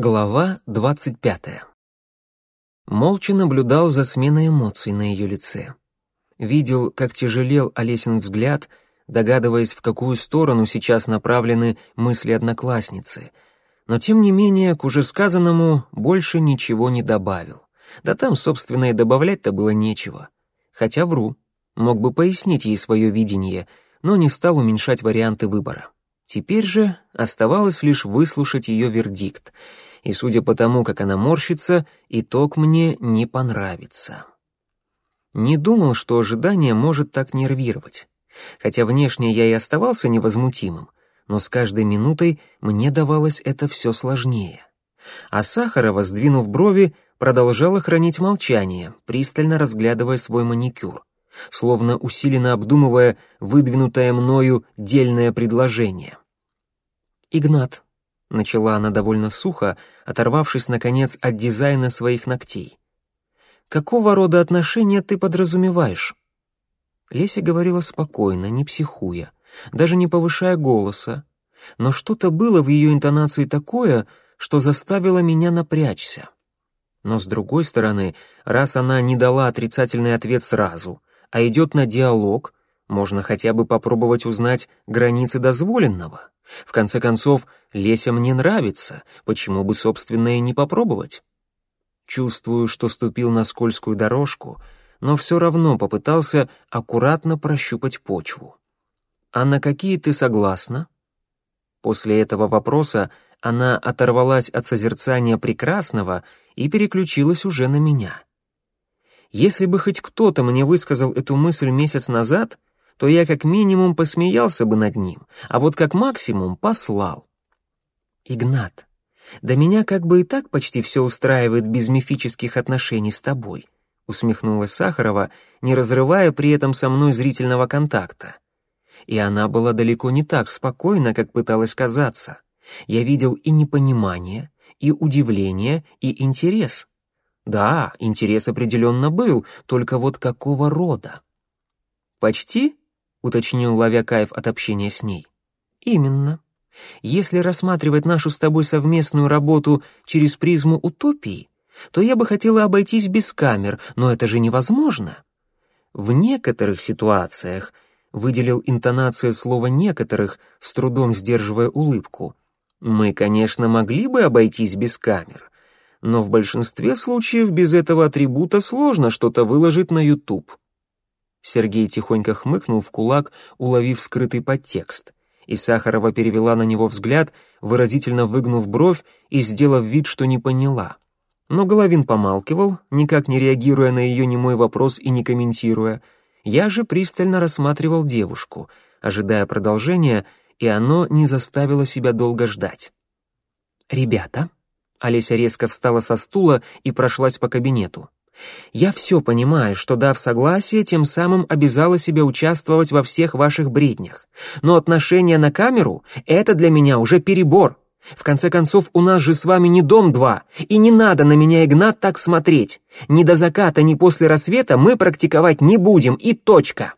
Глава двадцать пятая. Молча наблюдал за сменой эмоций на ее лице. Видел, как тяжелел Олесин взгляд, догадываясь, в какую сторону сейчас направлены мысли одноклассницы. Но, тем не менее, к уже сказанному больше ничего не добавил. Да там, собственно, и добавлять-то было нечего. Хотя вру, мог бы пояснить ей свое видение, но не стал уменьшать варианты выбора. Теперь же оставалось лишь выслушать ее вердикт — и, судя по тому, как она морщится, итог мне не понравится. Не думал, что ожидание может так нервировать. Хотя внешне я и оставался невозмутимым, но с каждой минутой мне давалось это все сложнее. А Сахарова, сдвинув брови, продолжала хранить молчание, пристально разглядывая свой маникюр, словно усиленно обдумывая выдвинутое мною дельное предложение. «Игнат, — начала она довольно сухо, оторвавшись, наконец, от дизайна своих ногтей. «Какого рода отношения ты подразумеваешь?» Леся говорила спокойно, не психуя, даже не повышая голоса, но что-то было в ее интонации такое, что заставило меня напрячься. Но, с другой стороны, раз она не дала отрицательный ответ сразу, а идет на диалог, можно хотя бы попробовать узнать границы дозволенного. В конце концов, Леся мне нравится, почему бы, собственно, и не попробовать? Чувствую, что ступил на скользкую дорожку, но все равно попытался аккуратно прощупать почву. «А на какие ты согласна?» После этого вопроса она оторвалась от созерцания прекрасного и переключилась уже на меня. Если бы хоть кто-то мне высказал эту мысль месяц назад, то я как минимум посмеялся бы над ним, а вот как максимум послал. Игнат, да меня как бы и так почти все устраивает без мифических отношений с тобой, усмехнулась Сахарова, не разрывая при этом со мной зрительного контакта. И она была далеко не так спокойна, как пыталась казаться. Я видел и непонимание, и удивление, и интерес. Да, интерес определенно был, только вот какого рода? Почти — уточнил, ловя кайф от общения с ней. «Именно. Если рассматривать нашу с тобой совместную работу через призму утопии, то я бы хотела обойтись без камер, но это же невозможно. В некоторых ситуациях, выделил интонация слова «некоторых», с трудом сдерживая улыбку, мы, конечно, могли бы обойтись без камер, но в большинстве случаев без этого атрибута сложно что-то выложить на YouTube. Сергей тихонько хмыкнул в кулак, уловив скрытый подтекст. И Сахарова перевела на него взгляд, выразительно выгнув бровь и сделав вид, что не поняла. Но Головин помалкивал, никак не реагируя на ее немой вопрос и не комментируя. Я же пристально рассматривал девушку, ожидая продолжения, и оно не заставило себя долго ждать. «Ребята», — Олеся резко встала со стула и прошлась по кабинету. Я все понимаю, что, дав согласие, тем самым обязала себя участвовать во всех ваших бреднях. Но отношение на камеру — это для меня уже перебор. В конце концов, у нас же с вами не дом-два, и не надо на меня, Игнат, так смотреть. Ни до заката, ни после рассвета мы практиковать не будем, и точка.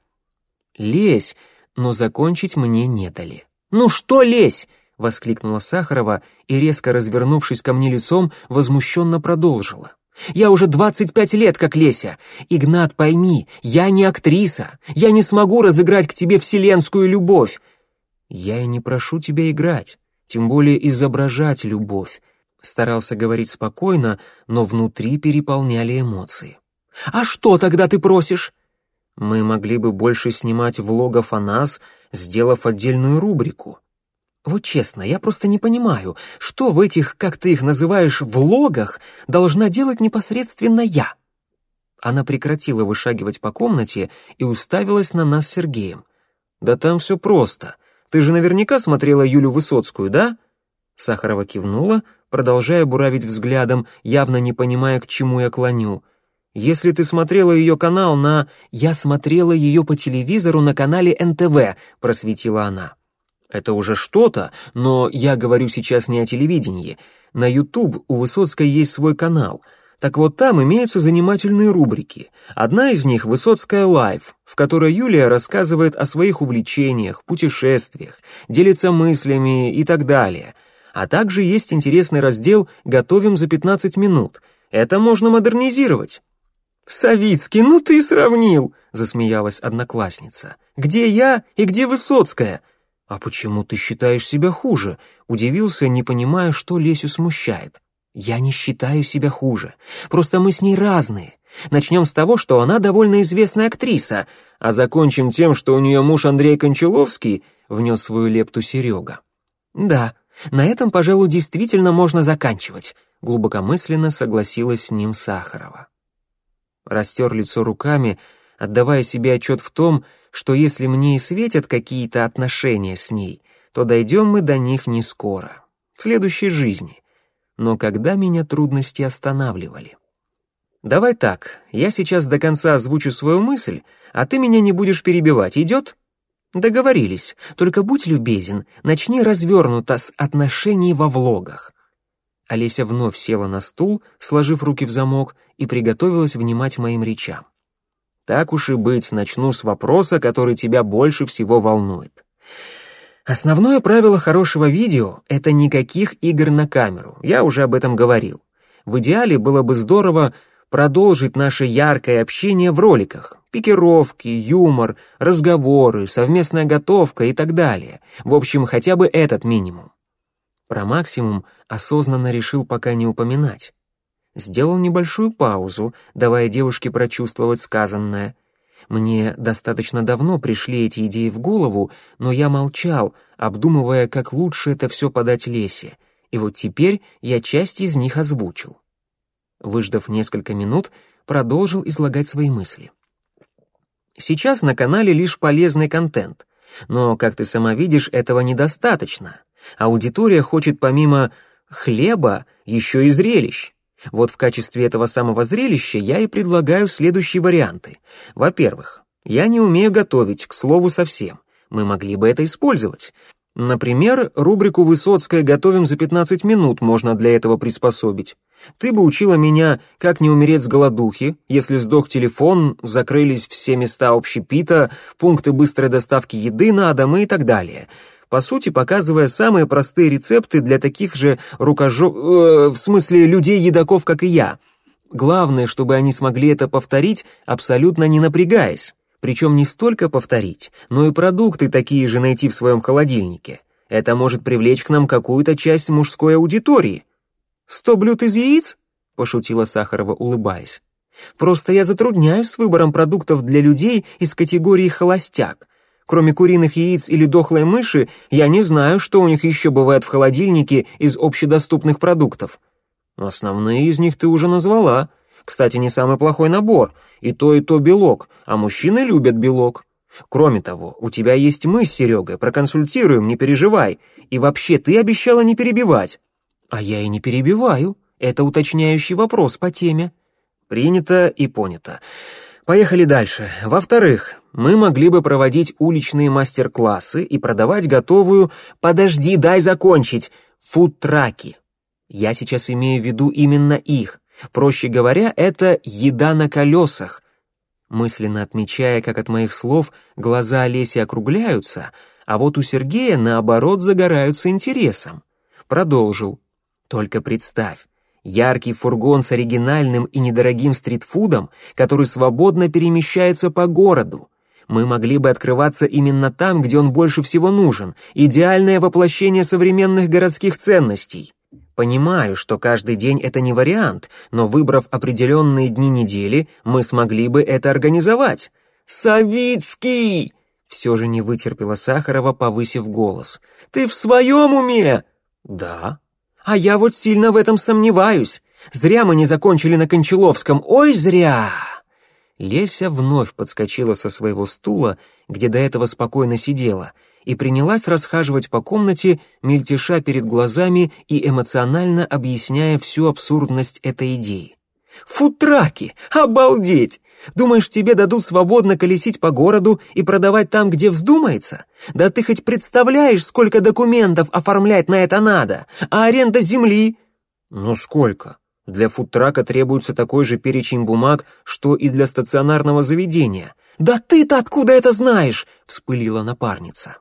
Лезь, но закончить мне не дали. «Ну что лезь?» — воскликнула Сахарова и, резко развернувшись ко мне лицом, возмущенно продолжила. Я уже 25 лет как Леся. Игнат, пойми, я не актриса. Я не смогу разыграть к тебе вселенскую любовь. Я и не прошу тебя играть, тем более изображать любовь. Старался говорить спокойно, но внутри переполняли эмоции. А что тогда ты просишь? Мы могли бы больше снимать влогов о нас, сделав отдельную рубрику. Вот честно, я просто не понимаю, что в этих, как ты их называешь, влогах должна делать непосредственно я. Она прекратила вышагивать по комнате и уставилась на нас с Сергеем. Да там все просто. Ты же наверняка смотрела Юлю Высоцкую, да? Сахарова кивнула, продолжая буравить взглядом, явно не понимая, к чему я клоню. Если ты смотрела ее канал на... Я смотрела ее по телевизору на канале НТВ, просветила она. Это уже что-то, но я говорю сейчас не о телевидении. На YouTube у Высоцкой есть свой канал. Так вот там имеются занимательные рубрики. Одна из них «Высоцкая лайф», в которой Юлия рассказывает о своих увлечениях, путешествиях, делится мыслями и так далее. А также есть интересный раздел «Готовим за 15 минут». Это можно модернизировать. «Савицкий, ну ты сравнил!» — засмеялась одноклассница. «Где я и где Высоцкая?» «А почему ты считаешь себя хуже?» — удивился, не понимая, что Лесю смущает. «Я не считаю себя хуже. Просто мы с ней разные. Начнем с того, что она довольно известная актриса, а закончим тем, что у нее муж Андрей Кончаловский», — внес свою лепту Серега. «Да, на этом, пожалуй, действительно можно заканчивать», — глубокомысленно согласилась с ним Сахарова. Растер лицо руками, отдавая себе отчет в том, что если мне и светят какие-то отношения с ней, то дойдем мы до них не скоро, в следующей жизни. Но когда меня трудности останавливали? Давай так, я сейчас до конца озвучу свою мысль, а ты меня не будешь перебивать, идет? Договорились, только будь любезен, начни развернуто с отношений во влогах. Олеся вновь села на стул, сложив руки в замок, и приготовилась внимать моим речам. Так уж и быть, начну с вопроса, который тебя больше всего волнует. Основное правило хорошего видео — это никаких игр на камеру, я уже об этом говорил. В идеале было бы здорово продолжить наше яркое общение в роликах. Пикировки, юмор, разговоры, совместная готовка и так далее. В общем, хотя бы этот минимум. Про максимум осознанно решил пока не упоминать. Сделал небольшую паузу, давая девушке прочувствовать сказанное. Мне достаточно давно пришли эти идеи в голову, но я молчал, обдумывая, как лучше это все подать Лесе, и вот теперь я часть из них озвучил. Выждав несколько минут, продолжил излагать свои мысли. Сейчас на канале лишь полезный контент, но, как ты сама видишь, этого недостаточно. Аудитория хочет помимо хлеба еще и зрелищ. Вот в качестве этого самого зрелища я и предлагаю следующие варианты. Во-первых, я не умею готовить, к слову, совсем. Мы могли бы это использовать. Например, рубрику «Высоцкая. Готовим за 15 минут» можно для этого приспособить. Ты бы учила меня, как не умереть с голодухи, если сдох телефон, закрылись все места общепита, пункты быстрой доставки еды на дом и так далее — по сути показывая самые простые рецепты для таких же рукожоп... Э, в смысле людей-едоков, как и я. Главное, чтобы они смогли это повторить, абсолютно не напрягаясь. Причем не столько повторить, но и продукты такие же найти в своем холодильнике. Это может привлечь к нам какую-то часть мужской аудитории. «Сто блюд из яиц?» — пошутила Сахарова, улыбаясь. «Просто я затрудняюсь с выбором продуктов для людей из категории «холостяк». Кроме куриных яиц или дохлой мыши, я не знаю, что у них еще бывает в холодильнике из общедоступных продуктов. Основные из них ты уже назвала. Кстати, не самый плохой набор. И то, и то белок, а мужчины любят белок. Кроме того, у тебя есть мы с Серегой, проконсультируем, не переживай. И вообще, ты обещала не перебивать. А я и не перебиваю. Это уточняющий вопрос по теме. Принято и понято. Поехали дальше. Во-вторых, мы могли бы проводить уличные мастер-классы и продавать готовую «подожди, дай закончить» фудтраки. Я сейчас имею в виду именно их. Проще говоря, это еда на колесах. Мысленно отмечая, как от моих слов глаза Олеси округляются, а вот у Сергея, наоборот, загораются интересом. Продолжил. Только представь, Яркий фургон с оригинальным и недорогим стритфудом, который свободно перемещается по городу. Мы могли бы открываться именно там, где он больше всего нужен. Идеальное воплощение современных городских ценностей. Понимаю, что каждый день это не вариант, но выбрав определенные дни недели, мы смогли бы это организовать. «Савицкий!» Все же не вытерпела Сахарова, повысив голос. «Ты в своем уме?» «Да», а я вот сильно в этом сомневаюсь. Зря мы не закончили на Кончаловском. Ой, зря!» Леся вновь подскочила со своего стула, где до этого спокойно сидела, и принялась расхаживать по комнате, мельтеша перед глазами и эмоционально объясняя всю абсурдность этой идеи. «Футраки! Обалдеть! Думаешь, тебе дадут свободно колесить по городу и продавать там, где вздумается? Да ты хоть представляешь, сколько документов оформлять на это надо? А аренда земли? Ну сколько? Для фудтрака требуется такой же перечень бумаг, что и для стационарного заведения. Да ты-то откуда это знаешь? Вспылила напарница.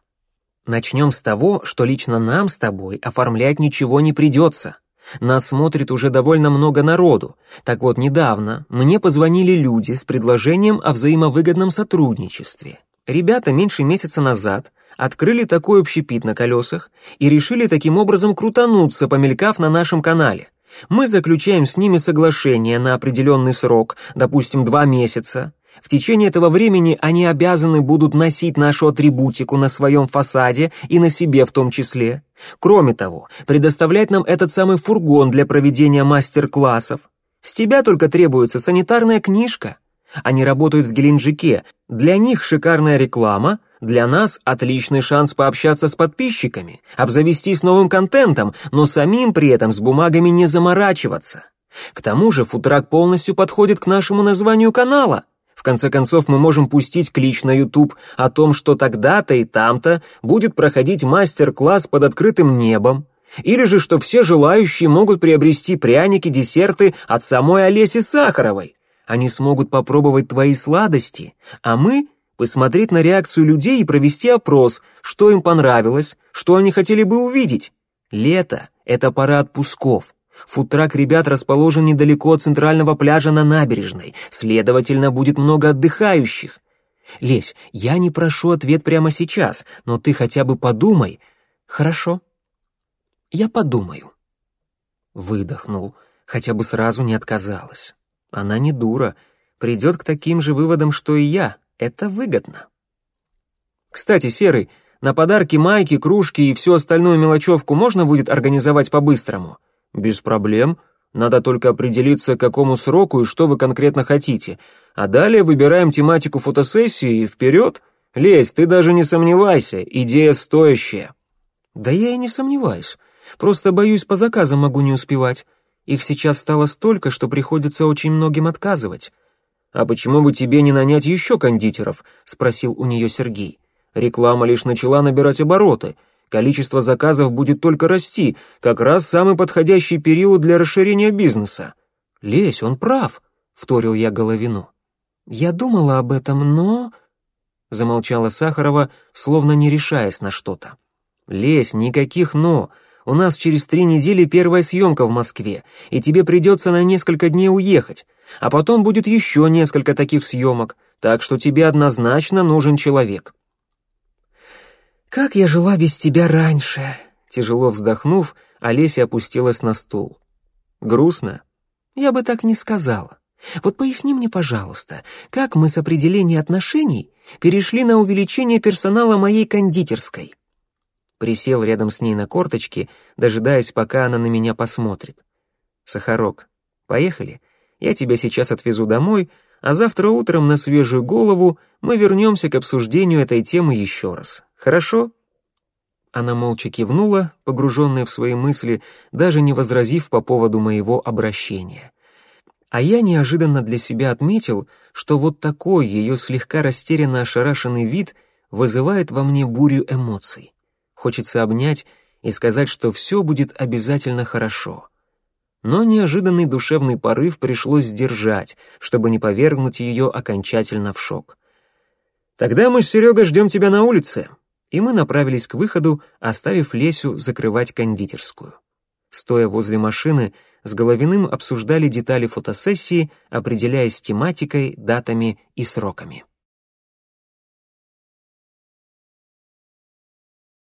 Начнем с того, что лично нам с тобой оформлять ничего не придется. Нас смотрит уже довольно много народу. Так вот, недавно мне позвонили люди с предложением о взаимовыгодном сотрудничестве. Ребята меньше месяца назад открыли такой общепит на колесах и решили таким образом крутануться, помелькав на нашем канале. Мы заключаем с ними соглашение на определенный срок, допустим, два месяца. В течение этого времени они обязаны будут носить нашу атрибутику на своем фасаде и на себе в том числе. Кроме того, предоставлять нам этот самый фургон для проведения мастер-классов. С тебя только требуется санитарная книжка. Они работают в Геленджике. Для них шикарная реклама, для нас отличный шанс пообщаться с подписчиками, обзавестись новым контентом, но самим при этом с бумагами не заморачиваться. К тому же футрак полностью подходит к нашему названию канала. В конце концов, мы можем пустить клич на YouTube о том, что тогда-то и там-то будет проходить мастер-класс под открытым небом, или же что все желающие могут приобрести пряники, десерты от самой Олеси Сахаровой. Они смогут попробовать твои сладости, а мы — посмотреть на реакцию людей и провести опрос, что им понравилось, что они хотели бы увидеть. Лето — это пора отпусков. Фудтрак ребят расположен недалеко от центрального пляжа на набережной, следовательно, будет много отдыхающих. Лесь, я не прошу ответ прямо сейчас, но ты хотя бы подумай. Хорошо. Я подумаю. Выдохнул, хотя бы сразу не отказалась. Она не дура, придет к таким же выводам, что и я. Это выгодно. Кстати, Серый, на подарки майки, кружки и всю остальную мелочевку можно будет организовать по-быстрому? «Без проблем. Надо только определиться, к какому сроку и что вы конкретно хотите. А далее выбираем тематику фотосессии и вперед. Лезь, ты даже не сомневайся, идея стоящая». «Да я и не сомневаюсь. Просто боюсь, по заказам могу не успевать. Их сейчас стало столько, что приходится очень многим отказывать». «А почему бы тебе не нанять еще кондитеров?» — спросил у нее Сергей. «Реклама лишь начала набирать обороты». Количество заказов будет только расти, как раз самый подходящий период для расширения бизнеса. Лесь, он прав, вторил я Головину. Я думала об этом, но замолчала Сахарова, словно не решаясь на что-то. Лесь, никаких но. У нас через три недели первая съемка в Москве, и тебе придется на несколько дней уехать, а потом будет еще несколько таких съемок, так что тебе однозначно нужен человек. «Как я жила без тебя раньше?» Тяжело вздохнув, Олеся опустилась на стул. «Грустно?» «Я бы так не сказала. Вот поясни мне, пожалуйста, как мы с определения отношений перешли на увеличение персонала моей кондитерской?» Присел рядом с ней на корточки, дожидаясь, пока она на меня посмотрит. «Сахарок, поехали. Я тебя сейчас отвезу домой, а завтра утром на свежую голову мы вернемся к обсуждению этой темы еще раз. Хорошо?» Она молча кивнула, погруженная в свои мысли, даже не возразив по поводу моего обращения. А я неожиданно для себя отметил, что вот такой ее слегка растерянно ошарашенный вид вызывает во мне бурю эмоций. Хочется обнять и сказать, что все будет обязательно хорошо. Но неожиданный душевный порыв пришлось сдержать, чтобы не повергнуть ее окончательно в шок. «Тогда мы с Серегой ждем тебя на улице», и мы направились к выходу, оставив Лесю закрывать кондитерскую. Стоя возле машины, с Головиным обсуждали детали фотосессии, определяясь тематикой, датами и сроками.